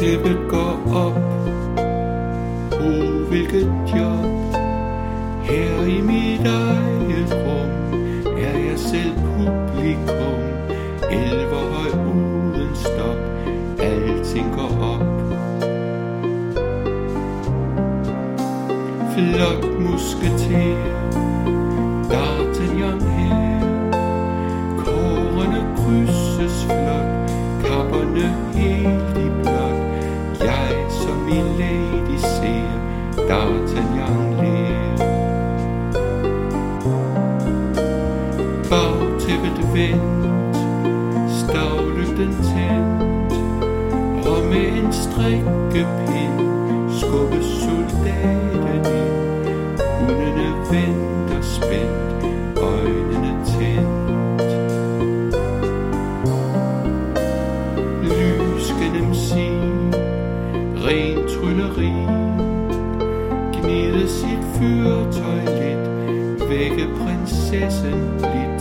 Tæppet går op. Oh, hvilket job. Her i mit eget rum Er jeg selv publikum. Elverhøj uden stop. Alting går op. Flot musketer D'Artagnan ler. Bagtæppet vendt Stavlygten tændt Og med en strikkepind Skubbes soldaten ind. Gnide sit fyrtøj lidt. Vække prinsessen lidt.